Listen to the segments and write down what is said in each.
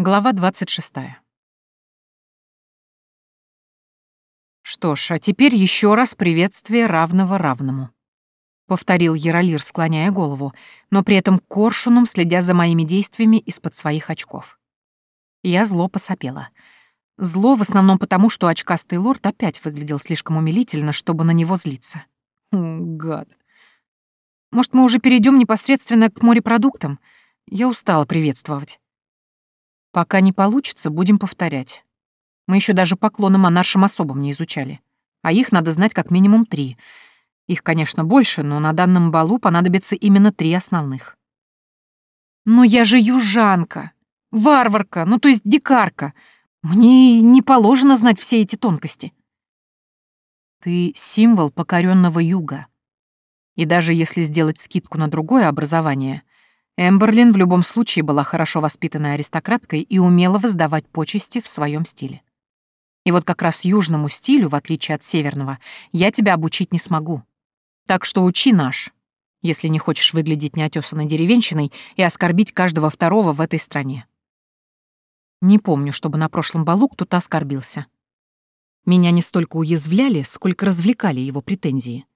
Глава 26. Что ж, а теперь еще раз приветствие равного равному. Повторил Яролир, склоняя голову, но при этом коршуном следя за моими действиями из-под своих очков. Я зло посопела. Зло в основном потому, что очкастый лорд опять выглядел слишком умилительно, чтобы на него злиться. Гад. Может, мы уже перейдем непосредственно к морепродуктам? Я устала приветствовать. Пока не получится, будем повторять. Мы еще даже поклоны монаршим особам не изучали. А их надо знать как минимум три. Их, конечно, больше, но на данном балу понадобится именно три основных. Но я же южанка, варварка, ну то есть дикарка. Мне не положено знать все эти тонкости. Ты символ покоренного юга. И даже если сделать скидку на другое образование, Эмберлин в любом случае была хорошо воспитанной аристократкой и умела воздавать почести в своем стиле. И вот как раз южному стилю, в отличие от северного, я тебя обучить не смогу. Так что учи наш, если не хочешь выглядеть неотесанной деревенщиной и оскорбить каждого второго в этой стране. Не помню, чтобы на прошлом балу кто-то оскорбился. Меня не столько уязвляли, сколько развлекали его претензии.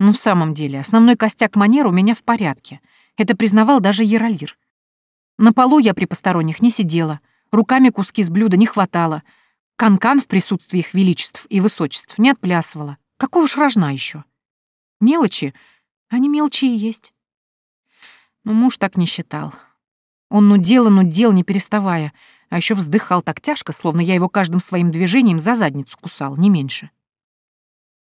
Ну, в самом деле, основной костяк манер у меня в порядке — это признавал даже Яролир. На полу я при посторонних не сидела, руками куски с блюда не хватало, канкан -кан в присутствии их величеств и высочеств не отплясывала. Какого ж рожна еще? Мелочи? Они мелочи и есть. Но муж так не считал. Он нудел и нудел, не переставая, а еще вздыхал так тяжко, словно я его каждым своим движением за задницу кусал, не меньше.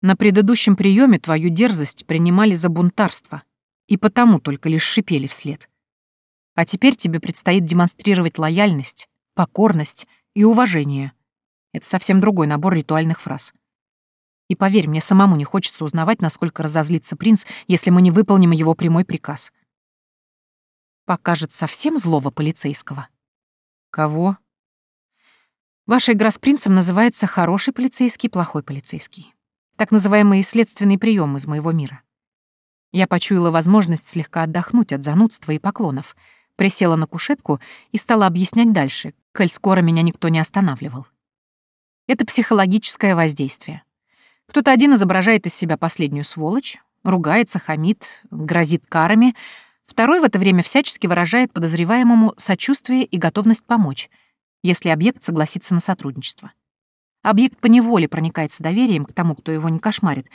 На предыдущем приеме твою дерзость принимали за бунтарство, и потому только лишь шипели вслед. А теперь тебе предстоит демонстрировать лояльность, покорность и уважение. Это совсем другой набор ритуальных фраз. И поверь, мне самому не хочется узнавать, насколько разозлится принц, если мы не выполним его прямой приказ. Покажет совсем злого полицейского. Кого? Ваша игра с принцем называется «хороший полицейский, плохой полицейский». Так называемый следственный прием из моего мира. Я почуяла возможность слегка отдохнуть от занудства и поклонов, присела на кушетку и стала объяснять дальше, коль скоро меня никто не останавливал. Это психологическое воздействие. Кто-то один изображает из себя последнюю сволочь, ругается, хамит, грозит карами, второй в это время всячески выражает подозреваемому сочувствие и готовность помочь, если объект согласится на сотрудничество. Объект поневоле проникается доверием к тому, кто его не кошмарит,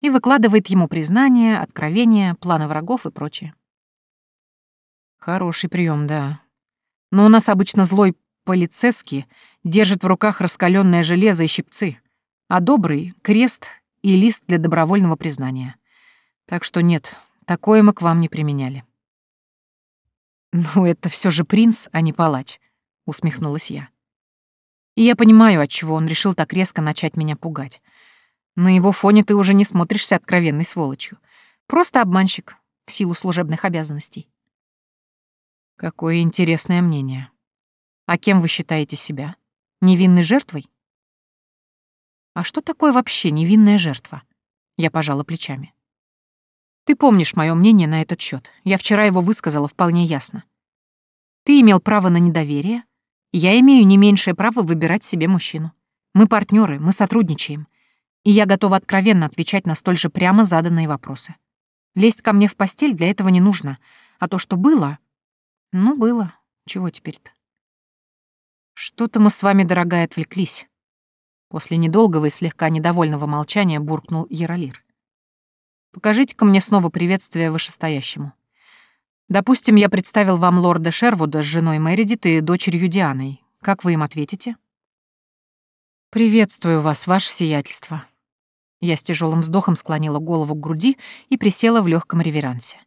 и выкладывает ему признания, откровения, планы врагов и прочее. Хороший прием, да. Но у нас обычно злой полицейский держит в руках раскаленное железо и щипцы, а добрый — крест и лист для добровольного признания. Так что нет, такое мы к вам не применяли. «Ну, это все же принц, а не палач», — усмехнулась я. И я понимаю, отчего он решил так резко начать меня пугать. На его фоне ты уже не смотришься откровенной сволочью. Просто обманщик в силу служебных обязанностей. Какое интересное мнение. А кем вы считаете себя? Невинной жертвой? А что такое вообще невинная жертва? Я пожала плечами. Ты помнишь мое мнение на этот счет. Я вчера его высказала вполне ясно. Ты имел право на недоверие, я имею не меньшее право выбирать себе мужчину. Мы партнеры, мы сотрудничаем и я готова откровенно отвечать на столь же прямо заданные вопросы. Лезть ко мне в постель для этого не нужно, а то, что было... Ну, было. Чего теперь-то? Что-то мы с вами, дорогая, отвлеклись. После недолгого и слегка недовольного молчания буркнул Яролир. Покажите-ка мне снова приветствие вышестоящему. Допустим, я представил вам лорда Шервуда с женой Мэридит и дочерью Дианой. Как вы им ответите? «Приветствую вас, ваше сиятельство», я с тяжелым вздохом склонила голову к груди и присела в легком реверансе.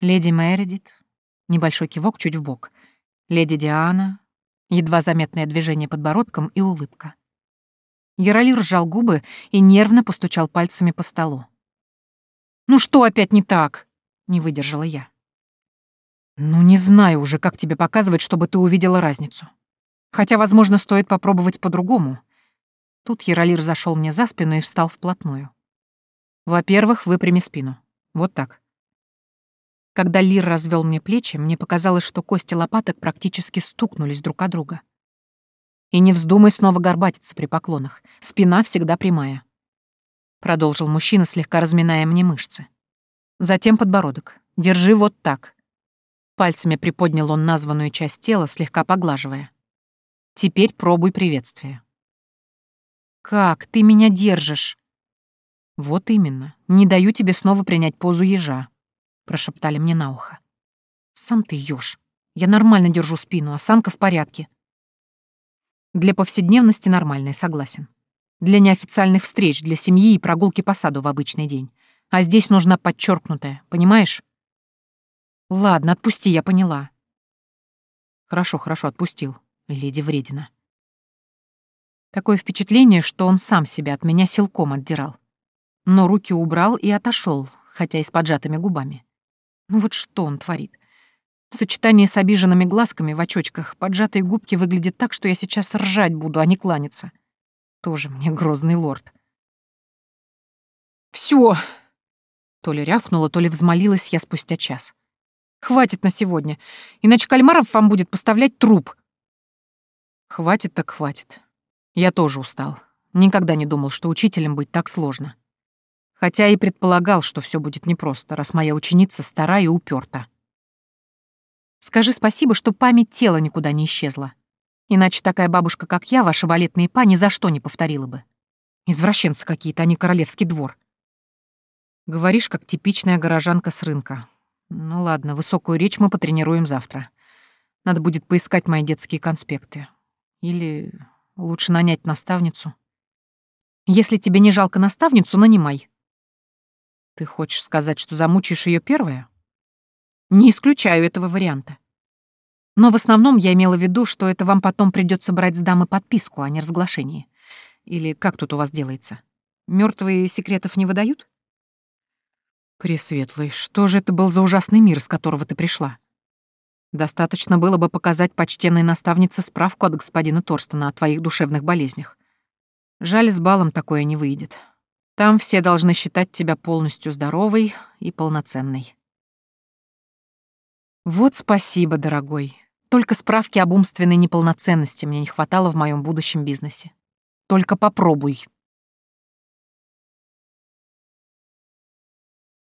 Леди Мередит, небольшой кивок чуть в бок. Леди Диана, едва заметное движение подбородком и улыбка. Яролир сжал губы и нервно постучал пальцами по столу. «Ну что опять не так?» — не выдержала я. «Ну, не знаю уже, как тебе показывать, чтобы ты увидела разницу. Хотя, возможно, стоит попробовать по-другому. Тут Яролир зашел мне за спину и встал вплотную. Во-первых, выпрями спину. Вот так. Когда Лир развел мне плечи, мне показалось, что кости лопаток практически стукнулись друг о друга. И не вздумай снова горбатиться при поклонах. Спина всегда прямая. Продолжил мужчина, слегка разминая мне мышцы. Затем подбородок. Держи вот так. Пальцами приподнял он названную часть тела, слегка поглаживая. Теперь пробуй приветствие. «Как? Ты меня держишь?» «Вот именно. Не даю тебе снова принять позу ежа», — прошептали мне на ухо. «Сам ты ёж. Я нормально держу спину, осанка в порядке». Для повседневности нормальная, согласен. Для неофициальных встреч, для семьи и прогулки по саду в обычный день. А здесь нужна подчеркнутая, понимаешь? Ладно, отпусти, я поняла. Хорошо, хорошо, отпустил, леди Вредина. Такое впечатление, что он сам себя от меня силком отдирал. Но руки убрал и отошел, хотя и с поджатыми губами. Ну вот что он творит? В сочетании с обиженными глазками в очочках поджатые губки выглядят так, что я сейчас ржать буду, а не кланяться. Тоже мне грозный лорд. Все! То ли рявкнула, то ли взмолилась я спустя час. Хватит на сегодня, иначе Кальмаров вам будет поставлять труп. Хватит так хватит. Я тоже устал. Никогда не думал, что учителем быть так сложно. Хотя и предполагал, что все будет непросто, раз моя ученица стара и уперта. Скажи спасибо, что память тела никуда не исчезла. Иначе такая бабушка, как я, ваша балетная па, ни за что не повторила бы. Извращенцы какие-то, а не королевский двор. Говоришь, как типичная горожанка с рынка. Ну ладно, высокую речь мы потренируем завтра. Надо будет поискать мои детские конспекты. Или лучше нанять наставницу. Если тебе не жалко наставницу, нанимай. Ты хочешь сказать, что замучаешь ее первая? Не исключаю этого варианта. Но в основном я имела в виду, что это вам потом придется брать с дамы подписку, а не разглашение. Или как тут у вас делается? Мертвые секретов не выдают? Пресветлый, что же это был за ужасный мир, с которого ты пришла? Достаточно было бы показать почтенной наставнице справку от господина Торстона о твоих душевных болезнях. Жаль, с балом такое не выйдет. Там все должны считать тебя полностью здоровой и полноценной. Вот спасибо, дорогой. Только справки об умственной неполноценности мне не хватало в моем будущем бизнесе. Только попробуй.